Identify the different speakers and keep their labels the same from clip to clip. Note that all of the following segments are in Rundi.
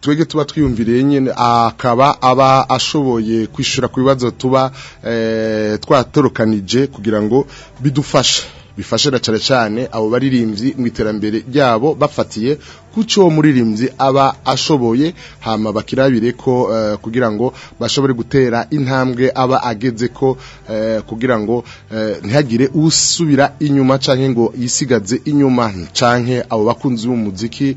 Speaker 1: twege tuba twiyumvire nyene akaba aba ashoboye kwishura ku bibazo tuba eh, twatorokanije kugira ngo bidufashe bifashe na cyane cyane abo baririmbyi mu iterambere ryabo bafatiye kuco muririmbyi aba ashoboye hama bakirabire ko uh, kugira ngo bashobore gutera intambwe aba ageze ko uh, kugira ngo uh, ntihagire usubira inyuma canke ngo yisigaze inyuma canke abo bakunzi b'umuziki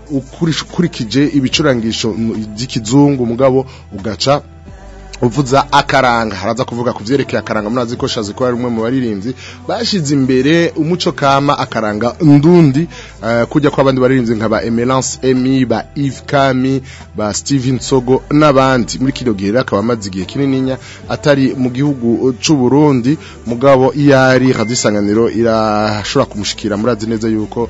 Speaker 1: ukurikije ibicurangisho by'ikizungu mugabo ugaca uvuza akaranga haraza kuvuga ku byerekeye akaranga muri ko shazi ko ari umwe mu baririmbyi bashize imbere umuco kama akaranga ndundi uh, eh, kujya kwa abandi baririmbyi nka ba Emelance Emi ba Yves Kami ba Steven Sogo nabandi muri kino gihe akaba amaze igihe kinininya atari mu gihugu c'u Burundi mugabo yari hadisanganiro irashobora kumushikira murazi neza yuko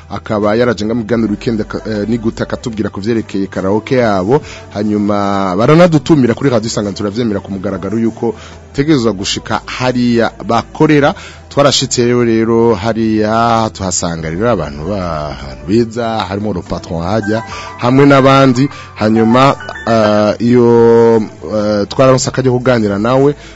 Speaker 1: akaba yarajengamo ibiganiro weekend eh, niguta akatubwira kuvyerekeye karaoke yabo hanyuma baranadutumira kuri radio isangano turavyemera ku mugaragaro yuko tegezwa gushika hariya bakorera twarashitse rero hariya tuhasanga abantu bahantu biza harimo urupatron hajya hamwe n'abandi hanyuma eh, iyo eh, twararonse akajya kuganira nawe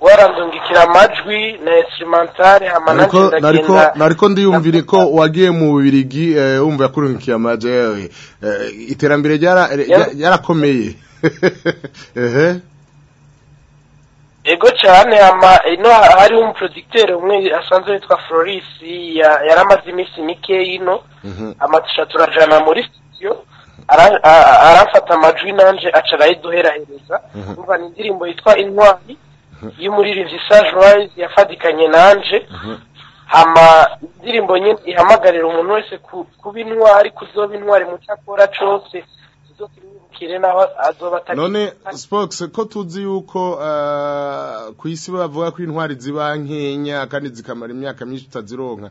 Speaker 2: warandungikira amajwi na instrumentale
Speaker 1: amanagenda
Speaker 2: agenda
Speaker 1: nariko ndiyumvire ko wagiye mu bibirigi eh, wumva yakurungikiye amaje eh, iterambere ryarakomeye eh, ehe
Speaker 2: ego cyane ino hariho umuproducteur umwe asanzwe witwa Floris yaramaze iminsi mike yino
Speaker 1: mhm.
Speaker 2: amatusha turajana muri studio aramfata amajwi nanje aca arayiduherahereza
Speaker 1: mhm.
Speaker 2: umva ni indirimbo yitwa intwari Mhm. y'umuririmbyi Sage Rise yafatikanye nanje mhm. hama indirimbo nyine ihamagarira umuntu wese kuba intwari kuzoba intwari mu cyakora cyose
Speaker 1: none sports ko tuzi yuko eh, ku isi bavuga ko intwari ziba nkenya kandi zikamara imyaka myinshi utazironka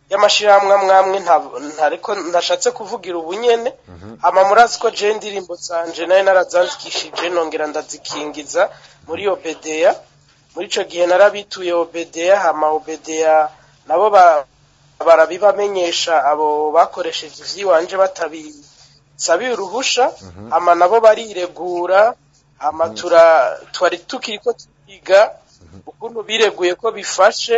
Speaker 2: y'amashyirahamwe amwamwe ntashatse kuvugira ubunyene mhm. hama murazi ko je indirimbo zanje nayo narazandikishije nongera ndazikingiza muri obedeya muri icyo gihe narabituye obedeya hama obedeya nabo ba barabibamenyesha abo bakoresheje iby'iwanje batabisabiye uruhusha mhm. ama nabo bariregura ama mhm. twari tukiri ko twiga mhm. ukuntu bireguye ko bifashe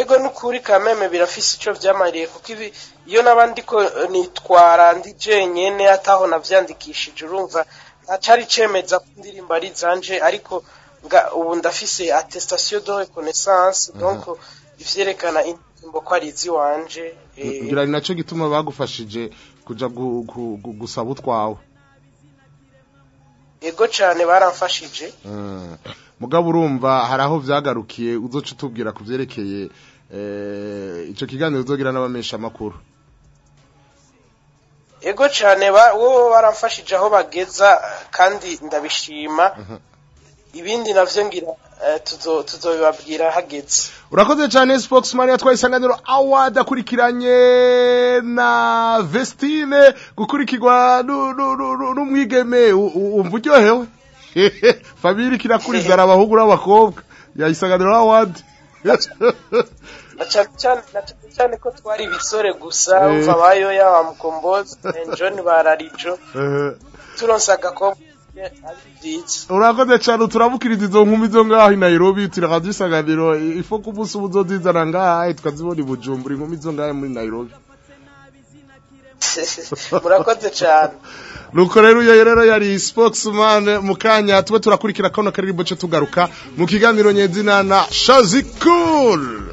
Speaker 2: ego n'ukuri kameme birafise icyo byamariye kuko iyo n'abandi ko nitwara ndi jenyine ataho nabyandikishije urumva ntacari cemeza ko indirimbo ari zanje ariko ubu ndafise attestation de reconnaissance donc ivyerekana indirimbo ko ari ziwanje
Speaker 1: ngira eh. ni naco gituma bagufashije kuja gusaba utwawe
Speaker 2: yego cyane baramfashije
Speaker 1: eh, mugabo urumva hari aho vyagarukiye uzoca utubwira ku byerekeye eh, icyo kiganiro uzogira n'abamesha amakuru
Speaker 2: ego cyane wowe baramfashije aho bageza kandi ndabishima mhm. ibindi navyo ngira eh, tuzobibabwira hageze
Speaker 1: urakoze cyane spokesman yatwaye isanganiro award akurikiranye na Vestine gukurikirwa n'umwigeme umva uryohewe Fabiri kirakuriza abahungu n'abakobwa ya isanganiro award
Speaker 2: na cyane cyane ko twari ibisore gusa
Speaker 1: eh.
Speaker 2: umva bayo ya mukombozi John bararijo
Speaker 1: eh.
Speaker 2: turonse agakobwa
Speaker 1: urakoze cyane turabukiriza izo nkumi zo ngaho i Nairobi turakazisaganiro ifo ku munsi ubu uzozizana ngaha eh, tukazibona i Bujumbura inkumi zo ngaho muri Nairobi
Speaker 2: murakoze cyane
Speaker 1: nuko rero uyu rero yari sportsman mu kanya tube turakurikira kano karirimbo cyo tugaruka mu kiganiro nyezina na Shazikul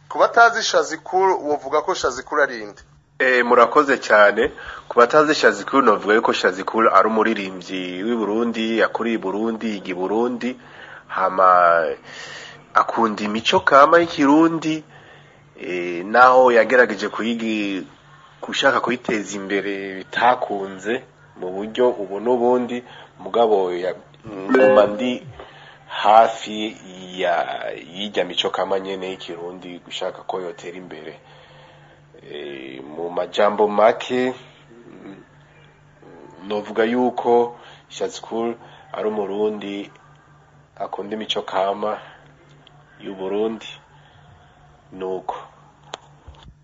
Speaker 3: ku
Speaker 1: batazi shazikuru wovuga ko shazikuru ari inde
Speaker 4: murakoze cyane ku batazi shazikuru navuga yuko shazikuru ari umuririmbyi w'i burundi yakuriye i burundi igi burundi hama akunda imico kama y'ikirundi E, naho yagerageje gushaka kuyiteza imbere bitakunze mu buryo ubu n'ubundi mugabo nguma ndi hafi y'ijya mico kamanye n’ikirundi gushaka ko yotera imbere e, mu majambo make novuga yuko shazikuru ari umurundi akunda imico kama y'uburundi nuko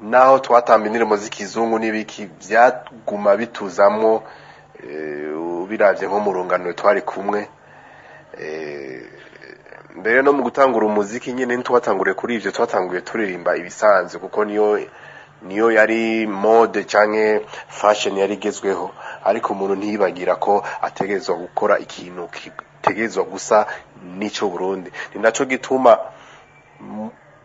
Speaker 4: naho twatamba indirimbo z'ikizungu n'ibiki byaguma bituzamo eh, ubirabye nko mu rungano twari kumwe eh, mbere no mu gutangura umuziki nyine twatanguriye kuri ibyo twatanguriye turirimba ibisanzwe kuko niyo niyo yari mode cyangwa fashoni yari igezweho ariko umuntu ntiyibagira ko ategerezwa gukora ikintu gitegerezwa gusa n'icyo burundi ni nacyo gituma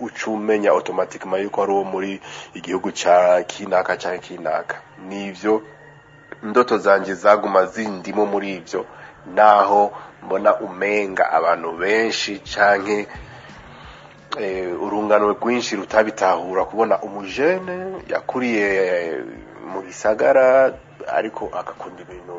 Speaker 4: uca umenya otomatikima yuko ari uwo muri igihugu cya kinaka cyangwa kinaka n'ibyo indoto zanjye zaguma zindimo muri ibyo naho mbona umenga abantu benshi cyangwa Eh, urungano rwinshi rutabitahura kubona umujene yakuriye eh, mu gisagara ariko agakunda ibintu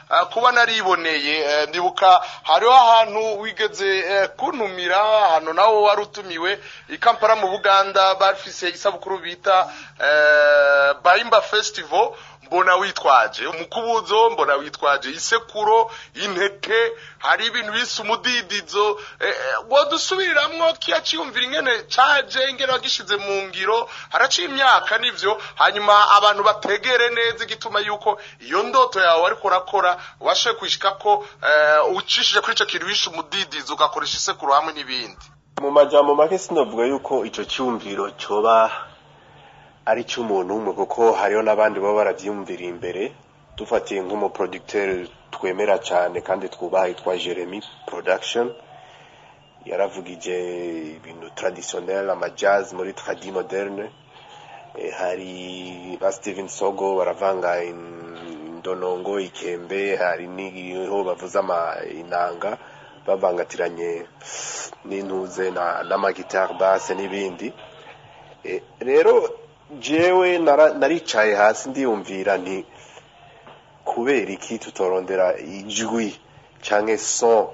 Speaker 1: ah, kuba nariboneye eh, ndibuka hariho ahantu wigeze eh, kuntumira ahantu nawe wari utumiwe Kampala mu Buganda bafise isabukuru bita eh, Bayimba Festival mbona witwaje umukubuzo mbona witwaje isekuro intete hari ibintu bise umudidizo eh, eh, wadusubiramwo kiya cyumvira ingene caje ingene wagishize mu ngiro haraciye imyaka nibyo hanyuma abantu bategere neza igituma yuko iyo ndoto yawe ariko urakora washoboye kwishika ko eh, ucishije kuri ico kintu wishe umudidizo ugakoresha isekuru hamwe n'ibindi
Speaker 4: mu majambo make sinavuga yuko icyo cyumviro coba ari icy'umuntu umwe kuko hariho n'abandi baba barabyiyumviriye imbere dufatiye nk'umuproducteur twemera cyane kandi twubaha yitwa Jeremy production yaravugije ibintu traditionnel amajazz muri tradi moderne eh, hari ba Steven Sogo baravanga indonongo ikembe hari niho bavuza inanga bavangatiranye n'intuze n'amagitari base n'ibindi eh, rero jewe naricaye hasi ndiyumvira nti kubera iki tutorondera ijwi cyangwa so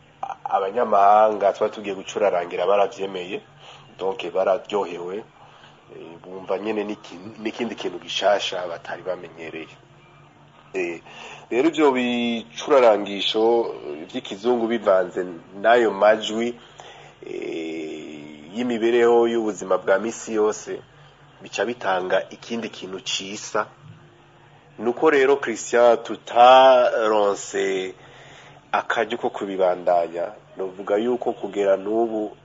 Speaker 4: abanyamahanga tuba tugiye gucurarangira barabyemeye donke bararyohewe eh, bumva nyine n'ikindi kintu gishasha batari bamenyereye rero ibyo bicurarangisho by'ikizungu bivanze n'ayo majwi Eh, y'imibereho y'ubuzima bwa minsi yose bica bitanga ikindi kintu cyiza ni uko rero christian tutaronse akaryo ko kubibandanya tuvuga yuko kugera n'ubu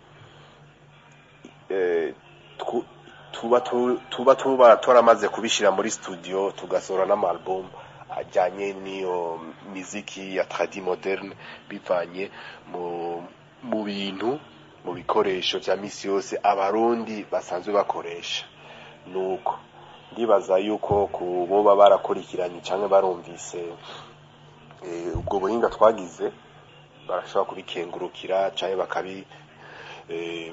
Speaker 4: eh, tuba tuba turamaze kubishyira muri studio tugasohora n'amarubumu ajyanye n'iyo miziki ya taradi moderne bivanye mu bintu mu bikoresho bya minsi yose abarundi basanzwe bakoresha nuko ndibaza yuko ku boba barakurikiranye cyangwa barumvise eh, ubwo buhinga twagize barashobora kubikengurukira cyangwa eh,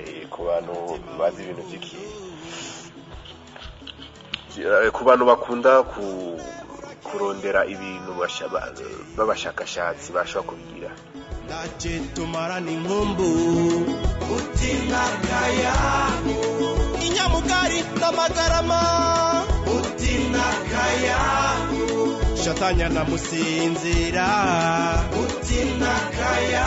Speaker 4: eh, ku bantu bazi ibintu eh, ku bantu bakunda ku kurondera ibintu b'abashakashatsi bashobora kubigira
Speaker 5: utinagaya inyamugari n'amagarama utinagaya shatanya na musinzira
Speaker 4: utinagaya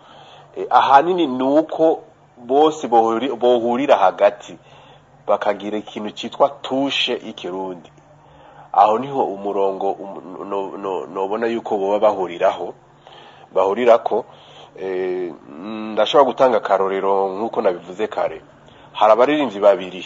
Speaker 4: e, ahanini ni uko bose bohurira hagati bakagira ikintu cyitwa tushe ikirundi aho niho umurongo um, nubona yuko baba bahuriraho bahurira ko eh, ndashobora gutanga akarorero nk'uko nabivuze kare hari abaririmbyi babiri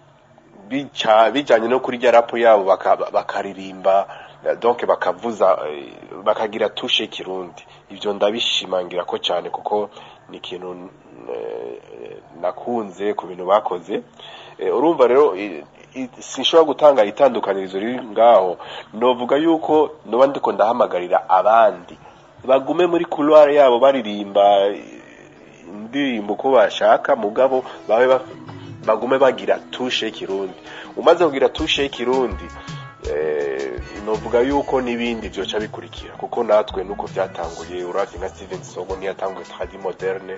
Speaker 4: bijyanye no kurya rapo yabo bakaririmba donke bakavuza eh, bakagira tushe kirundi ibyo ndabishimangira ko cyane kuko ni ikintu eh, nakunze ku bintu bakoze Eh, urumva rero sinshobora gutanga itandukanirizo riri ngaho novuga yuko nuba ndiko ndahamagarira abandi bagume muri couloir yabo baririmba indirimbo ko bashaka mugabo babe bagume bagira touche y'ikirundi umaze kugira tushe y'ikirundi eh, novuga yuko n'ibindi byoca bikurikira kuko natwe nuko byatanguye urazi nka Steven Sogo niyatanguye Tradi Moderne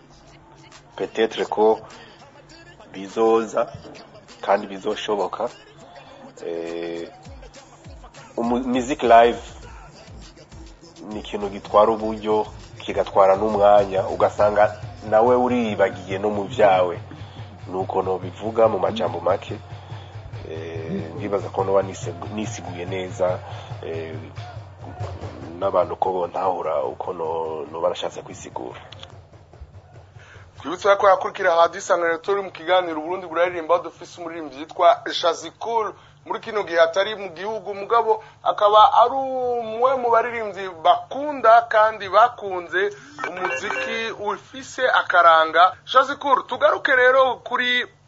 Speaker 4: petetre ko bizoza kandi bizoshoboka eh, music live ni ikintu gitwara uburyo kigatwara n'umwanya ugasanga nawe uribagiye no mu byawe ni ukuntu bivuga mu majambo make eh, ndibaza ko nuba nisiguye neza eh, n'abantu ko ntahura uko barashatse kwisigura
Speaker 1: twibutse ko yakurikira hadisanganiro turi mu kiganiro uburundi buraririmba dufise umuririmbyi yitwa shazikuru muri kino gihe atari mu gihugu mugabo akaba ari umwe mu baririmbyi bakunda kandi bakunze umuziki ufise akaranga shazikuru tugaruke rero kuri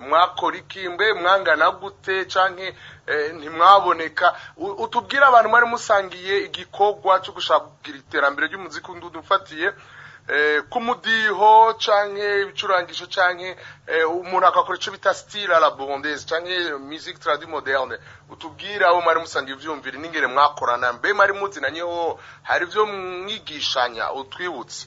Speaker 1: mwakora ikimbe mwangana gute cyangwa eh, ntimwaboneka utubwire abantu bari musangiye igikorwa cyo gushaka kugira iterambere ry'umuziki undudufatiye Eh, k'umudiho canke ibicurangisho canke eh, umuntu akakora ico bita style la burundaise canke musique tradi moderne utubwira aho mwari musangiye ivyumvire n'ingere mwakorana mbe mwari
Speaker 4: muzi na nyeho hari ivyo mwigishanya utwibutse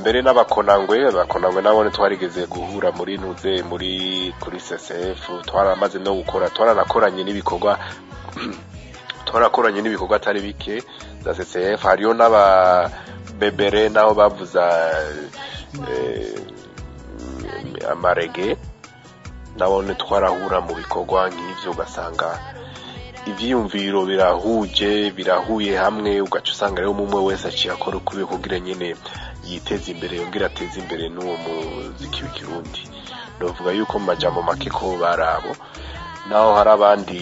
Speaker 4: mbere n'abakonangwe abakonangwe nabone twarigeze guhura muri nuze muri kuri CCF twaramaze no gukora twaranakoranye n'ibikorwa twarakoranye n'ibikorwa atari bike za CCF hariho n’ababebere nabo bavuza eh, amarege nabone twarahura mu bikorwa nk'ibyo ugasanga ibyiyumviro birahuje birahuye hamwe ugaca usanga rero umwe wese aciye akora ukwiye kugira nyine yiteza imbere yongera ateze imbere n'uwo muziki w'ikirundi navuga yuko mu majambo make ko bari abo naho hari abandi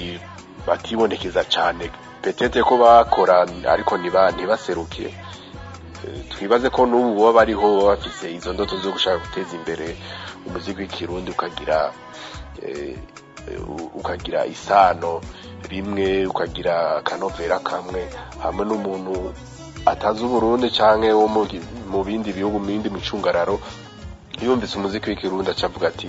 Speaker 4: batibonekeza cyane petete ko bakora ariko ntibaseruke eh, twibaze ko n'ubu baba bariho baba izo ndoto zo gushaka guteza imbere umuziki w'ikirundi ukagira Eh, ukagira isano rimwe ukagira akanovera kamwe hamwe n'umuntu atazi uburundi cyangwa wo mu bindi bihugu mu bindi micungararo yumvise umuziki w'ikirundi acavuga ati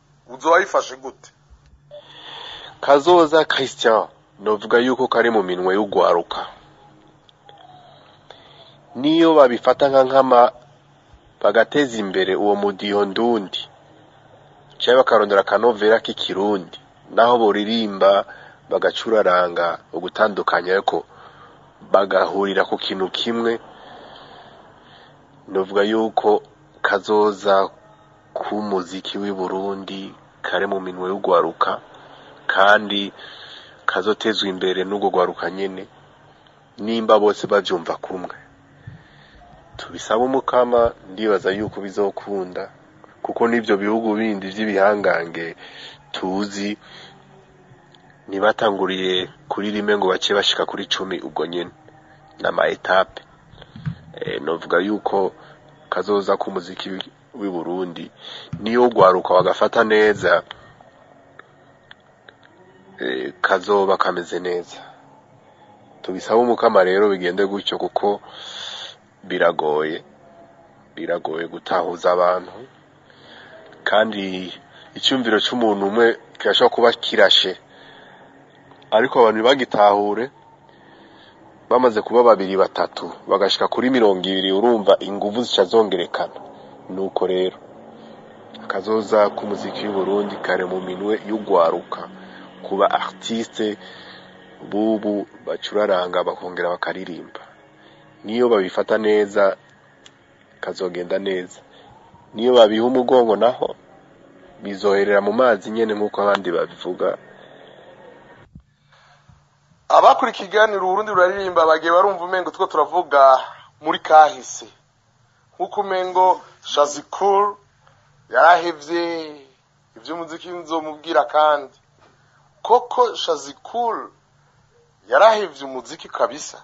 Speaker 1: uzoba wayifashe gute
Speaker 4: kazoza christian navuga yuko kari mu minwe y'ugwaruka niyo babifata nka nkama bagateza imbere uwo mudiho ndundi cyangwa bakarondera akanovera k'ikirundi naho buririmba bagacuraranga ugutandukanya ariko bagahurira ku kintu kimwe nuvuga yuko kazoza k'umuziki w'i Burundi kare mu minwe y'ugwaruka kandi kazotezwa imbere n'ubwo gwaruka nyene nimba bose bavyumva kumwe tubisaba umukama ndibaza yuko bizokunda kuko n'ibyo bihugu bindi by’ibihangange tuzi ntibatanguriye kuri rimwe ngo bace bashika kuri cumi ubwo nyene ni etape eh, novuga yuko kazoza k'umuziki w'i Burundi niyo ugwaruka wagafata neza eh, kazoba kameze neza tubisaba umukama rero bigende gutyo kuko biragoye biragoye gutahuza abantu kandi icyumviro cy'umuntu umwe kirashobora kuba kirashe ariko abantu ntibagitahure bamaze kuba babiri batatu bagashyika kuri mirongo ibiri urumva ingufu zica zongerekana nuko rero akazoza k'umuziki y'uburundi kare mu minwe y'ugwaruka kuba artiste bubu bacuraranga bakongera bakaririmba niyo babifata neza kazogenda neza niyo babiha umugongo naho bizoherera mu mazi nyine nk'uko abandi babivuga
Speaker 1: abakurikiye ikiganiro urundi ruraririmba bagiye barumva umengo two turavuga muri kahise nk'uko umengo shazikuru yarahebye iby'umuziki nzomubwira kandi koko shazikuru yarahebye umuziki kabisa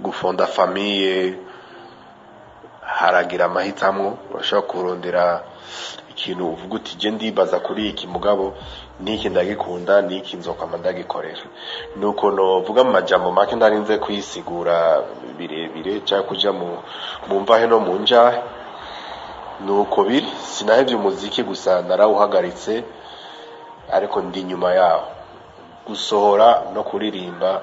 Speaker 4: gufonda famiye haragira amahitamo urashobora kurondera ikintu uvuga uti jye ndibaza kuri iki mugabo n'iki ndagikunda n'iki nzokama ndagikorera ni ukuntu uvuga mu majambo make ndarinze kuyisigura birebire cyangwa kujya mu mvahe no mu njahe nuko biri sinahebye umuziki gusa narawuhagaritse ariko ndi nyuma yawo gusohora no kuririmba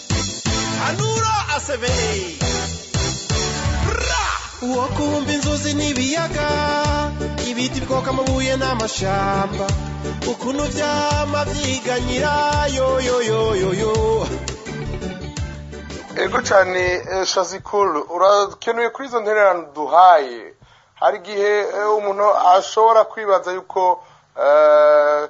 Speaker 6: hanura asebeye uwo kubumba inzuzi n'ibiyaga ibiti bikoka amabuye n'amashamba ukuntu byama byiganyira yoyoyoyoyo
Speaker 1: ego cyane eh, shazikuru urakenewe kuri izo ntererano duhaye hari igihe eh, umuntu ashobora kwibaza yuko eh,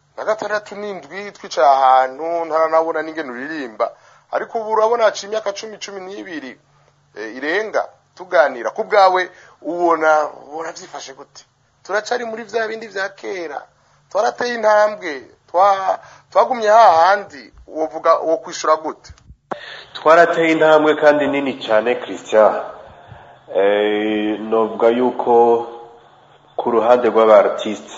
Speaker 1: na gatandatu n'indwi twicaye ahantu ntaranabona n'ingene uririmba ariko ubu urabona haciye imyaka cumi cumi n'ibiri eh, irenga tuganira ku ubona ubona byifashe gute turacyari muri bya bindi bya kera twarateye intambwe twagumye hahandi uwo kwishyura gute
Speaker 4: twarateye intambwe kandi nini cyane christian eh, novuga yuko ku ruhande rw'abaritiste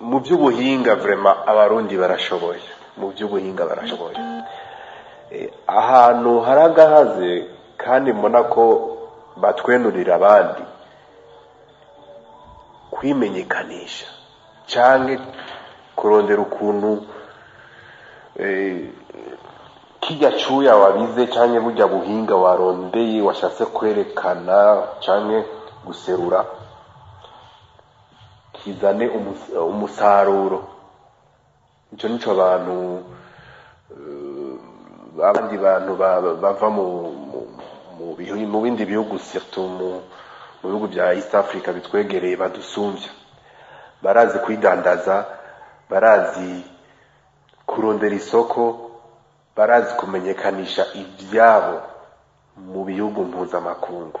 Speaker 4: mu by'ubuhinga vurema abarundi barashoboye mu by'ubuhinga barashoboye eh, ahantu haragahaze kandi mbona ko batwenurira abandi kwimenyekanisha cyangwa kurondera ukuntu eh, kirya cuya wabize cyangwa bujya buhinga warondeye washatse kwerekana cyangwa guserura kizane umusaruro icyo nicyo abantu eh, abandi bantu bava mu bindi bihugu mu bihugu bya east africa bitwegereye badusumbya barazi kwidandaza barazi kurondera isoko barazi kumenyekanisha ibyabo mu bihugu mpuzamakungu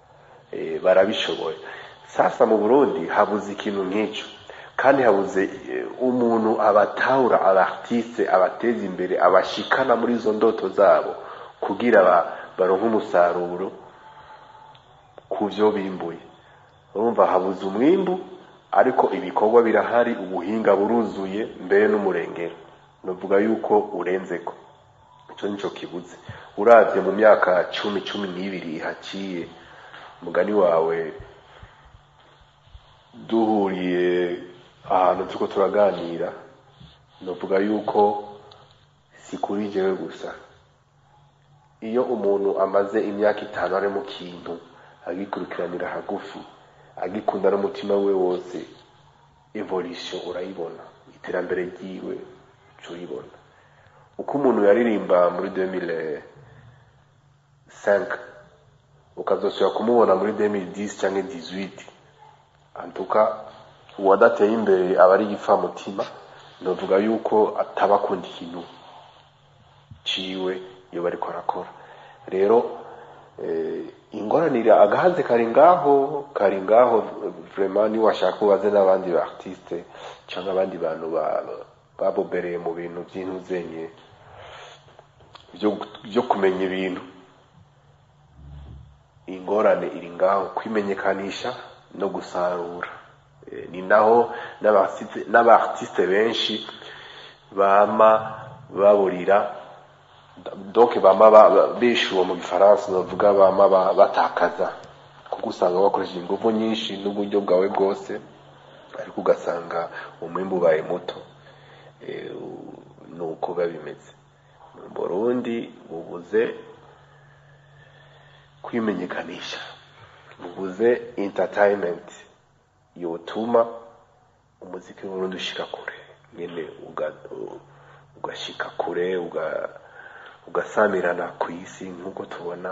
Speaker 4: Eh, barabishoboye sasa mu burundi habuze ikintu nk'icyo kandi habuze eh, umuntu abatahura abartiste abateza imbere abashikana muri izo ndoto zabo kugira baronke umusaruro ku byo bimbuye urumva habuze umwimbu ariko ibikorwa birahari ubuhinga buruzuye mbere n'umurengero nuvuga yuko urenze ko icyo nicyo kibuze urabye mu myaka cumi cumi n'ibiri haciye umugani wawe duhuriye ahantu turiko turaganira novuga yuko si kuri jewe gusa iyo umuntu amaze imyaka itanu ari mu kintu agikurikiranira hagufi agikunda n'umutima we wose evolution urayibona iterambere ryiwe uribona uko umuntu yaririmba muri 2005 ukazasubira kumubona muri demiri disi cyangwa dizwiti antuka uwadateye imbere aba ari igipfamutima navuga yuko ataba akunda ikintu ciwe iyo bariko arakora rero eh, ingoranire agahanze kari ngaho kari ngaho vraiment niwe washaka ubaze n'abandi ba artiste cyangwa abandi bantu babobereye mu bintu by'intuzenye byo kumenya ibintu ingorane ngorane iri ngaho kwimenyekanisha no gusarura eh, ni naho n'abatisite benshi bama baburira doke bama bishyuwe mu gifaransa bavuga bama batakaza kuko usanga bakoresheje ingufu nyinshi n'uburyo bwawe bwose ariko ugasanga umwembe ubaye muto eh, ni uko biba bimeze mu burundi bubuze kwimenyekanisha mubuze intatayimenti yotuma umuziki w'urundi ushika kure nyene ugashika kure ugasamirana ku isi nk'uko tubona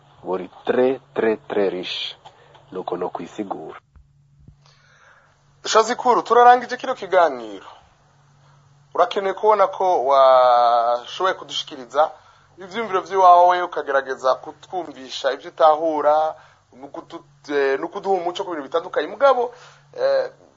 Speaker 4: buri tre tre tre riche nuko no kwisigura
Speaker 1: shazi kuru turarangije kino kiganiro urakeneye kubona ko washoboye kudushikiriza ibyiyumviro by'iwawe ukagerageza kutwumvisha ibyo utahura no kuduha umuco ku bintu bitandukanye mugabo eh,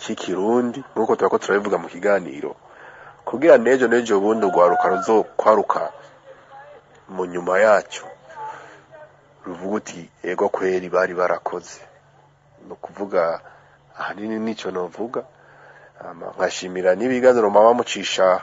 Speaker 4: k'ikirundi nk'uko tuba turabivuga mu kiganiro kubwira n'ejo n'ejo ubundi urwaruka ruzokwaruka mu nyuma yacyo ruvuga uti ego kweri bari barakoze ni ukuvuga ahanini n'icyo navuga nkashimira n'ibiganiro maba mucisha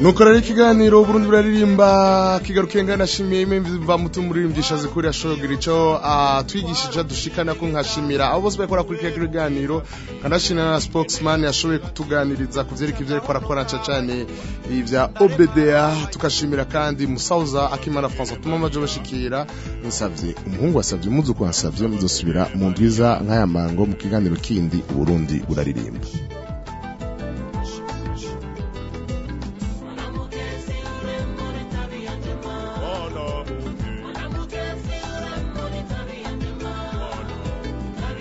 Speaker 4: nuko
Speaker 1: rero ikiganiro Burundi buraririmba kigarukiye nganashimiye imvi bamutu muririmbisha zikuri yashogera ico atwigishije dushikana ko nkashimira abo bose bakora kuri kiriya kiganiro kanashimira na spokesman yashoboye kutuganiriza kuvyerekeye ibyo ariko arakora cyane ivya OBDA tukashimira kandi Musauza Akimana France tuma amaje bashikira nsavye umuhungu wasavye muzu kwansavye muzosubira mu ndwiza nk'aya mango mu kiganiro kindi Burundi
Speaker 7: buraririmba